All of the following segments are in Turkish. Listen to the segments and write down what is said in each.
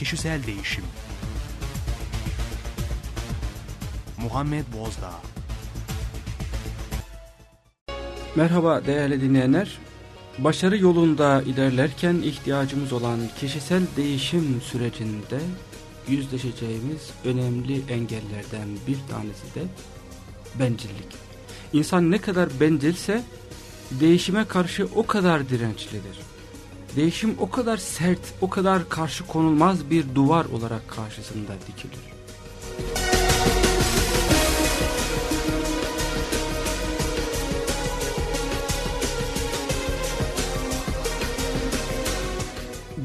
kişisel değişim. Muhammed Bozdağ Merhaba değerli dinleyenler. Başarı yolunda ilerlerken ihtiyacımız olan kişisel değişim sürecinde yüzleşeceğimiz önemli engellerden bir tanesi de bencillik. İnsan ne kadar bencilse değişime karşı o kadar dirençlidir. Değişim o kadar sert, o kadar karşı konulmaz bir duvar olarak karşısında dikilir.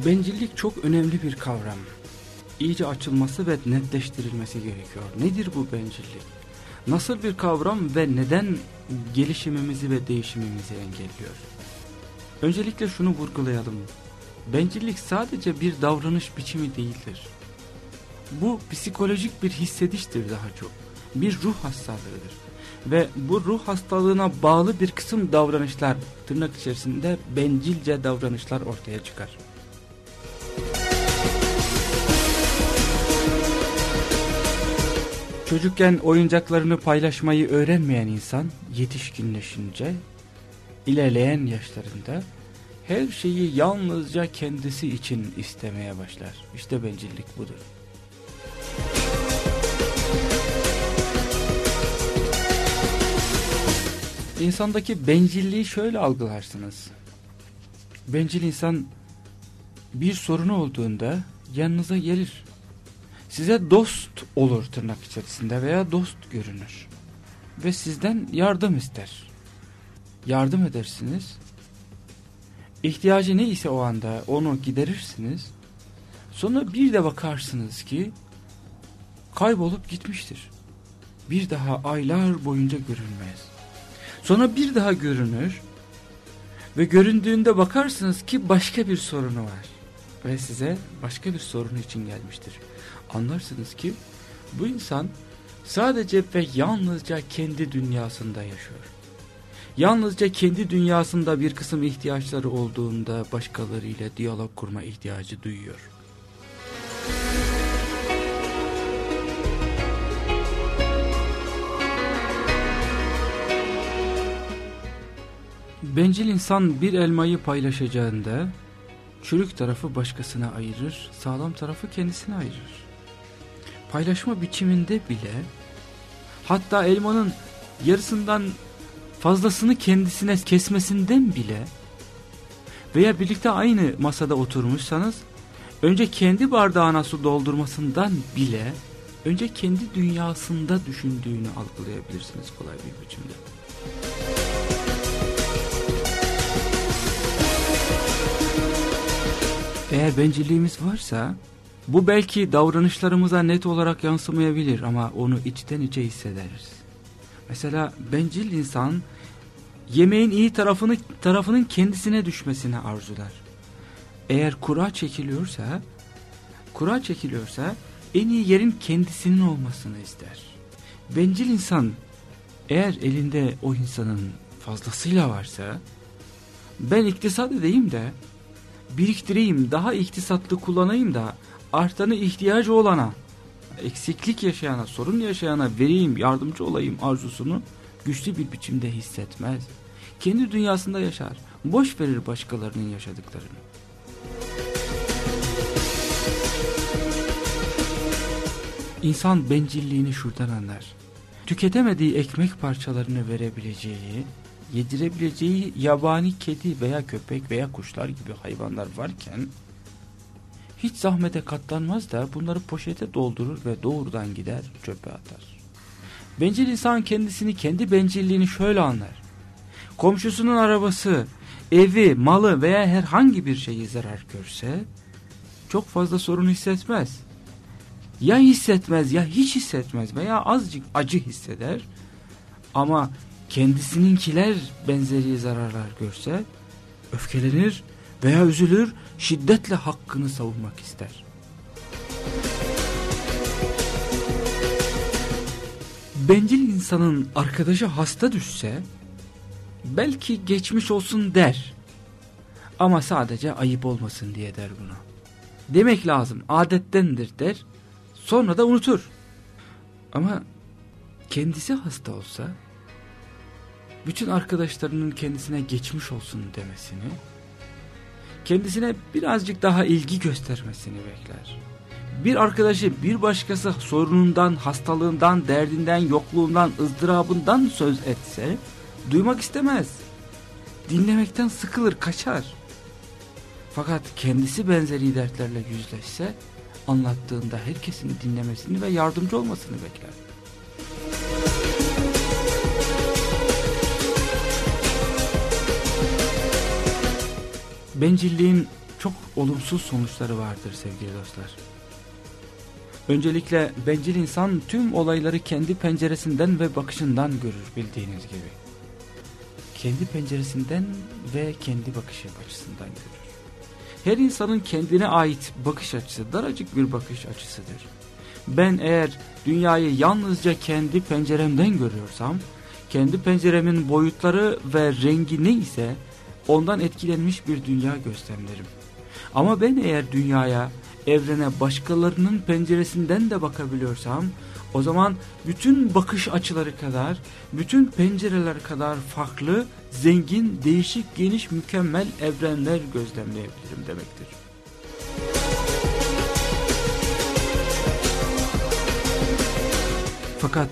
Bencillik çok önemli bir kavram. İyice açılması ve netleştirilmesi gerekiyor. Nedir bu bencillik? Nasıl bir kavram ve neden gelişimimizi ve değişimimizi engelliyor? Öncelikle şunu vurgulayalım. Bencillik sadece bir davranış biçimi değildir. Bu psikolojik bir hissediştir daha çok. Bir ruh hastalığıdır. Ve bu ruh hastalığına bağlı bir kısım davranışlar, tırnak içerisinde bencilce davranışlar ortaya çıkar. Çocukken oyuncaklarını paylaşmayı öğrenmeyen insan yetişkinleşince ilerleyen yaşlarında her şeyi yalnızca kendisi için istemeye başlar. İşte bencillik budur. İnsandaki bencilliği şöyle algılarsınız. Bencil insan bir sorunu olduğunda yanınıza gelir size dost olur tırnak içerisinde veya dost görünür. Ve sizden yardım ister. Yardım edersiniz. İhtiyacı ne ise o anda onu giderirsiniz. Sonra bir de bakarsınız ki kaybolup gitmiştir. Bir daha aylar boyunca görünmez. Sonra bir daha görünür ve göründüğünde bakarsınız ki başka bir sorunu var ve size başka bir sorun için gelmiştir anlarsınız ki bu insan sadece ve yalnızca kendi dünyasında yaşıyor. Yalnızca kendi dünyasında bir kısım ihtiyaçları olduğunda başkalarıyla diyalog kurma ihtiyacı duyuyor. Bencil insan bir elmayı paylaşacağında çürük tarafı başkasına ayırır, sağlam tarafı kendisine ayırır paylaşma biçiminde bile hatta elmanın yarısından fazlasını kendisine kesmesinden bile veya birlikte aynı masada oturmuşsanız önce kendi bardağına su doldurmasından bile önce kendi dünyasında düşündüğünü algılayabilirsiniz kolay bir biçimde. Eğer bencilliğimiz varsa bu belki davranışlarımıza net olarak yansımayabilir ama onu içten içe hissederiz. Mesela bencil insan yemeğin iyi tarafını tarafının kendisine düşmesini arzular. Eğer kura çekiliyorsa, kura çekiliyorsa en iyi yerin kendisinin olmasını ister. Bencil insan eğer elinde o insanın fazlasıyla varsa ben iktisat edeyim de biriktireyim daha iktisatlı kullanayım da artanı ihtiyacı olana, eksiklik yaşayana, sorun yaşayana vereyim, yardımcı olayım arzusunu güçlü bir biçimde hissetmez. Kendi dünyasında yaşar, boş verir başkalarının yaşadıklarını. İnsan bencilliğini şuradan anlar. Tüketemediği ekmek parçalarını verebileceği, yedirebileceği yabani kedi veya köpek veya kuşlar gibi hayvanlar varken hiç zahmete katlanmaz da bunları poşete doldurur ve doğrudan gider çöpe atar. Bencil insan kendisini kendi bencilliğini şöyle anlar. Komşusunun arabası, evi, malı veya herhangi bir şeyi zarar görse çok fazla sorun hissetmez. Ya hissetmez ya hiç hissetmez veya azıcık acı hisseder. Ama kendisininkiler benzeri zararlar görse öfkelenir veya üzülür, şiddetle hakkını savunmak ister. Bencil insanın arkadaşı hasta düşse, belki geçmiş olsun der. Ama sadece ayıp olmasın diye der bunu. demek lazım adettendir der sonra da unutur. Ama kendisi hasta olsa bütün arkadaşlarının kendisine geçmiş olsun demesini kendisine birazcık daha ilgi göstermesini bekler. Bir arkadaşı bir başkası sorunundan, hastalığından, derdinden, yokluğundan, ızdırabından söz etse duymak istemez. Dinlemekten sıkılır, kaçar. Fakat kendisi benzeri dertlerle yüzleşse anlattığında herkesin dinlemesini ve yardımcı olmasını bekler. Bencilliğin çok olumsuz sonuçları vardır sevgili dostlar. Öncelikle bencil insan tüm olayları kendi penceresinden ve bakışından görür bildiğiniz gibi. Kendi penceresinden ve kendi bakış açısından görür. Her insanın kendine ait bakış açısı daracık bir bakış açısıdır. Ben eğer dünyayı yalnızca kendi penceremden görüyorsam, kendi penceremin boyutları ve rengi neyse ondan etkilenmiş bir dünya gözlemlerim. Ama ben eğer dünyaya, evrene başkalarının penceresinden de bakabiliyorsam, o zaman bütün bakış açıları kadar, bütün pencereler kadar farklı, zengin, değişik, geniş, mükemmel evrenler gözlemleyebilirim demektir. Fakat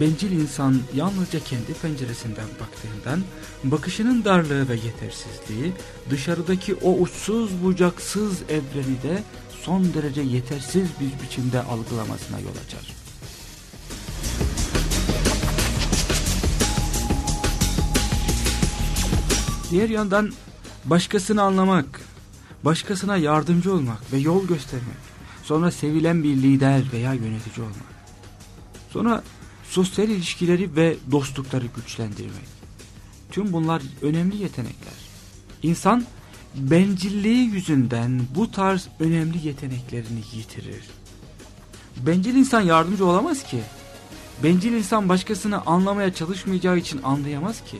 bencil insan yalnızca kendi penceresinden baktığından bakışının darlığı ve yetersizliği dışarıdaki o uçsuz bucaksız evreni de son derece yetersiz bir biçimde algılamasına yol açar. Diğer yandan başkasını anlamak, başkasına yardımcı olmak ve yol göstermek, sonra sevilen bir lider veya yönetici olmak, sonra sosyal ilişkileri ve dostlukları güçlendirmek. Tüm bunlar önemli yetenekler. İnsan bencilliği yüzünden bu tarz önemli yeteneklerini yitirir. Bencil insan yardımcı olamaz ki. Bencil insan başkasını anlamaya çalışmayacağı için anlayamaz ki.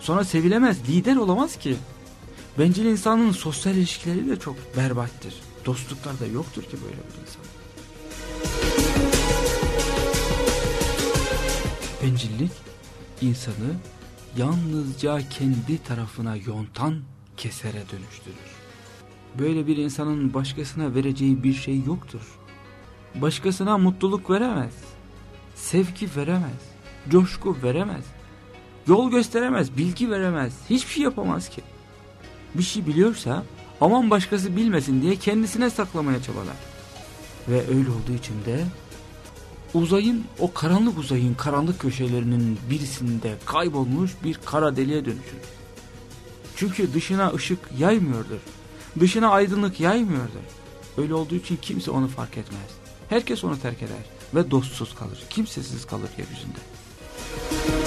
Sonra sevilemez, lider olamaz ki. Bencil insanın sosyal ilişkileri de çok berbattır. Dostluklar da yoktur ki böyle bir insan. Bencillik insanı yalnızca kendi tarafına yontan kesere dönüştürür. Böyle bir insanın başkasına vereceği bir şey yoktur. Başkasına mutluluk veremez. Sevgi veremez. Coşku veremez. Yol gösteremez, bilgi veremez. Hiçbir şey yapamaz ki. Bir şey biliyorsa aman başkası bilmesin diye kendisine saklamaya çabalar. Ve öyle olduğu için de uzayın o karanlık uzayın karanlık köşelerinin birisinde kaybolmuş bir kara deliğe dönüşür. Çünkü dışına ışık yaymıyordur. Dışına aydınlık yaymıyordur. Öyle olduğu için kimse onu fark etmez. Herkes onu terk eder ve dostsuz kalır. Kimsesiz kalır yeryüzünde. Alman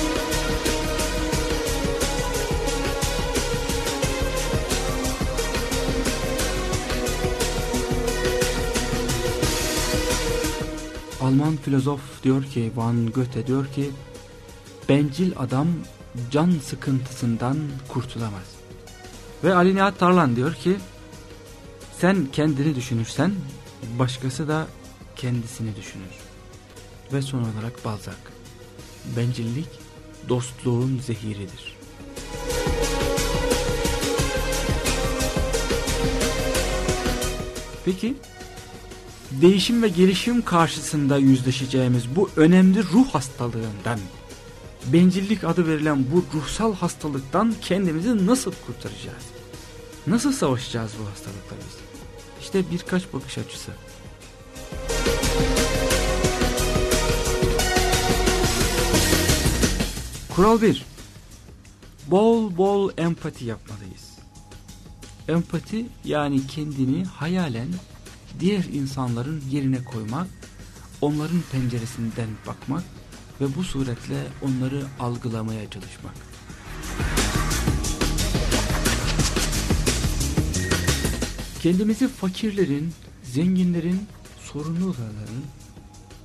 filozof diyor ki Van Goethe diyor ki bencil adam can sıkıntısından kurtulamaz. Ve Ali Nihat Tarlan diyor ki sen kendini düşünürsen başkası da kendisini düşünür. Ve son olarak Balzac bencillik dostluğun zehiridir. Peki değişim ve gelişim karşısında yüzleşeceğimiz bu önemli ruh hastalığından, bencillik adı verilen bu ruhsal hastalıktan kendimizi nasıl kurtaracağız? Nasıl savaşacağız bu hastalıkla? İşte birkaç bakış açısı. Kural 1. Bol bol empati yapmalıyız. Empati yani kendini hayalen diğer insanların yerine koymak, onların penceresinden bakmak ve bu suretle onları algılamaya çalışmak. Kendimizi fakirlerin, zenginlerin, sorunlu olanların,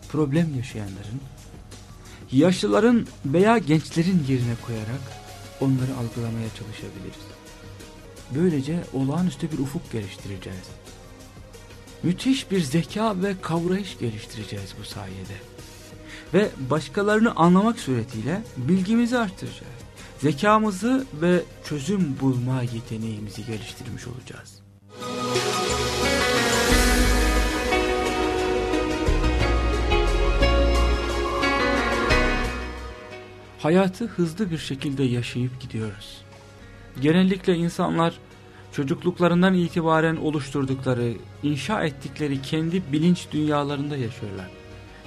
problem yaşayanların, yaşlıların veya gençlerin yerine koyarak onları algılamaya çalışabiliriz. Böylece olağanüstü bir ufuk geliştireceğiz müthiş bir zeka ve kavrayış geliştireceğiz bu sayede. Ve başkalarını anlamak suretiyle bilgimizi arttıracağız. Zekamızı ve çözüm bulma yeteneğimizi geliştirmiş olacağız. Hayatı hızlı bir şekilde yaşayıp gidiyoruz. Genellikle insanlar çocukluklarından itibaren oluşturdukları, inşa ettikleri kendi bilinç dünyalarında yaşıyorlar.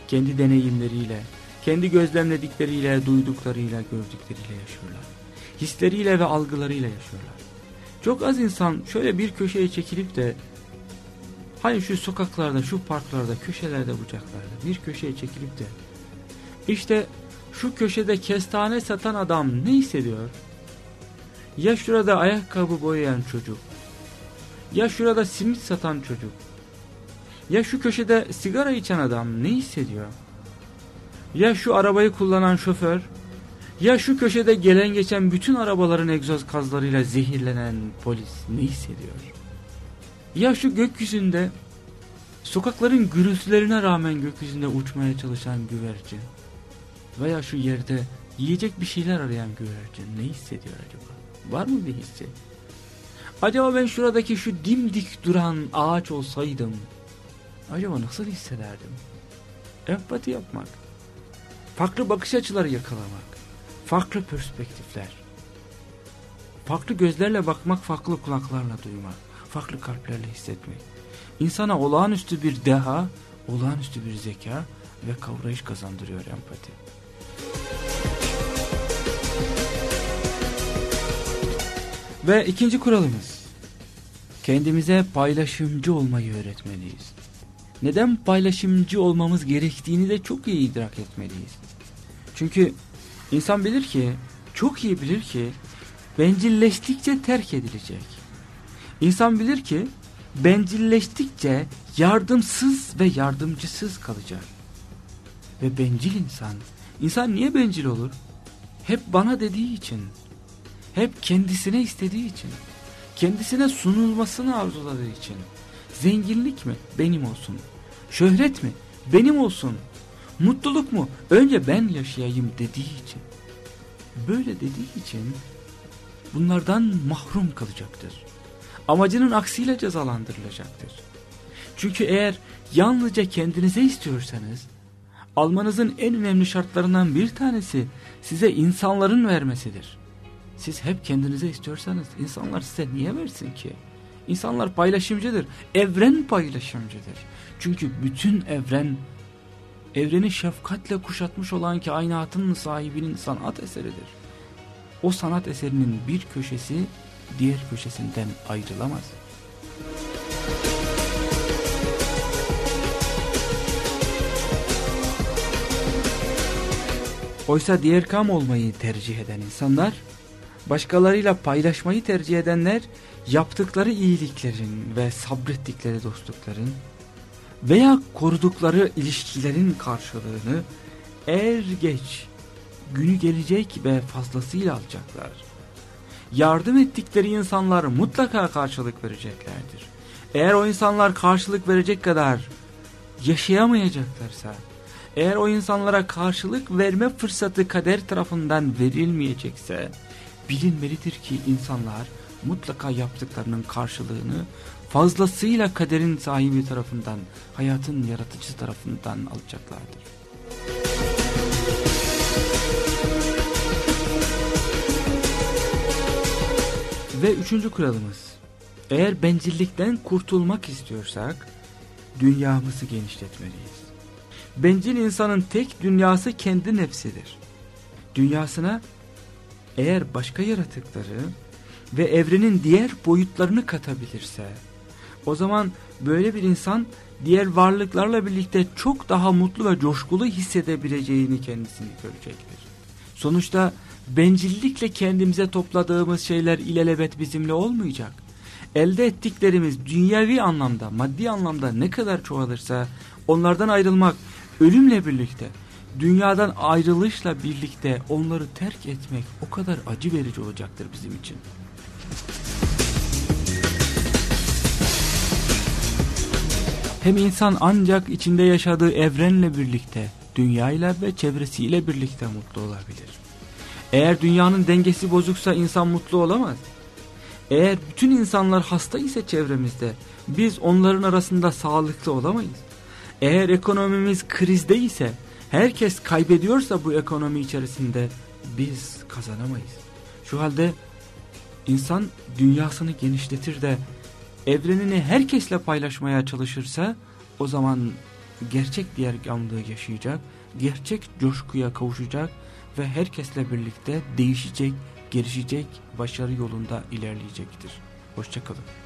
Kendi deneyimleriyle, kendi gözlemledikleriyle, duyduklarıyla, gördükleriyle yaşıyorlar. Hisleriyle ve algılarıyla yaşıyorlar. Çok az insan şöyle bir köşeye çekilip de hani şu sokaklarda, şu parklarda, köşelerde, bucaklarda bir köşeye çekilip de işte şu köşede kestane satan adam ne hissediyor? Ya şurada ayakkabı boyayan çocuk. Ya şurada simit satan çocuk. Ya şu köşede sigara içen adam ne hissediyor? Ya şu arabayı kullanan şoför. Ya şu köşede gelen geçen bütün arabaların egzoz gazlarıyla zehirlenen polis ne hissediyor? Ya şu gökyüzünde sokakların gürültülerine rağmen gökyüzünde uçmaya çalışan güvercin veya şu yerde yiyecek bir şeyler arayan güvercin ne hissediyor acaba? Var mı bir hissi? Acaba ben şuradaki şu dimdik duran ağaç olsaydım acaba nasıl hissederdim? Empati yapmak, farklı bakış açıları yakalamak, farklı perspektifler, farklı gözlerle bakmak, farklı kulaklarla duymak, farklı kalplerle hissetmek. İnsana olağanüstü bir deha, olağanüstü bir zeka ve kavrayış kazandırıyor empati. Ve ikinci kuralımız. Kendimize paylaşımcı olmayı öğretmeliyiz. Neden paylaşımcı olmamız gerektiğini de çok iyi idrak etmeliyiz. Çünkü insan bilir ki, çok iyi bilir ki bencilleştikçe terk edilecek. İnsan bilir ki bencilleştikçe yardımsız ve yardımcısız kalacak. Ve bencil insan, insan niye bencil olur? Hep bana dediği için hep kendisine istediği için, kendisine sunulmasını arzuladığı için. Zenginlik mi? Benim olsun. Şöhret mi? Benim olsun. Mutluluk mu? Önce ben yaşayayım dediği için. Böyle dediği için bunlardan mahrum kalacaktır. Amacının aksiyle cezalandırılacaktır. Çünkü eğer yalnızca kendinize istiyorsanız, almanızın en önemli şartlarından bir tanesi size insanların vermesidir. Siz hep kendinize istiyorsanız insanlar size niye versin ki? İnsanlar paylaşımcıdır. Evren paylaşımcıdır. Çünkü bütün evren evreni şefkatle kuşatmış olan kainatın sahibinin sanat eseridir. O sanat eserinin bir köşesi diğer köşesinden ayrılamaz. Oysa diğer kam olmayı tercih eden insanlar başkalarıyla paylaşmayı tercih edenler yaptıkları iyiliklerin ve sabrettikleri dostlukların veya korudukları ilişkilerin karşılığını er geç günü gelecek ve fazlasıyla alacaklar. Yardım ettikleri insanlar mutlaka karşılık vereceklerdir. Eğer o insanlar karşılık verecek kadar yaşayamayacaklarsa, eğer o insanlara karşılık verme fırsatı kader tarafından verilmeyecekse, bilinmelidir ki insanlar mutlaka yaptıklarının karşılığını fazlasıyla kaderin sahibi tarafından, hayatın yaratıcısı tarafından alacaklardır. Ve üçüncü kuralımız, eğer bencillikten kurtulmak istiyorsak, dünyamızı genişletmeliyiz. Bencil insanın tek dünyası kendi nefsidir. Dünyasına eğer başka yaratıkları ve evrenin diğer boyutlarını katabilirse o zaman böyle bir insan diğer varlıklarla birlikte çok daha mutlu ve coşkulu hissedebileceğini kendisini görecektir. Sonuçta bencillikle kendimize topladığımız şeyler ilelebet bizimle olmayacak. Elde ettiklerimiz dünyevi anlamda, maddi anlamda ne kadar çoğalırsa onlardan ayrılmak ölümle birlikte dünyadan ayrılışla birlikte onları terk etmek o kadar acı verici olacaktır bizim için. Hem insan ancak içinde yaşadığı evrenle birlikte, dünyayla ve çevresiyle birlikte mutlu olabilir. Eğer dünyanın dengesi bozuksa insan mutlu olamaz. Eğer bütün insanlar hasta ise çevremizde biz onların arasında sağlıklı olamayız. Eğer ekonomimiz krizde ise herkes kaybediyorsa bu ekonomi içerisinde biz kazanamayız. Şu halde insan dünyasını genişletir de evrenini herkesle paylaşmaya çalışırsa o zaman gerçek diğer gamlığı yaşayacak, gerçek coşkuya kavuşacak ve herkesle birlikte değişecek, gelişecek, başarı yolunda ilerleyecektir. Hoşçakalın.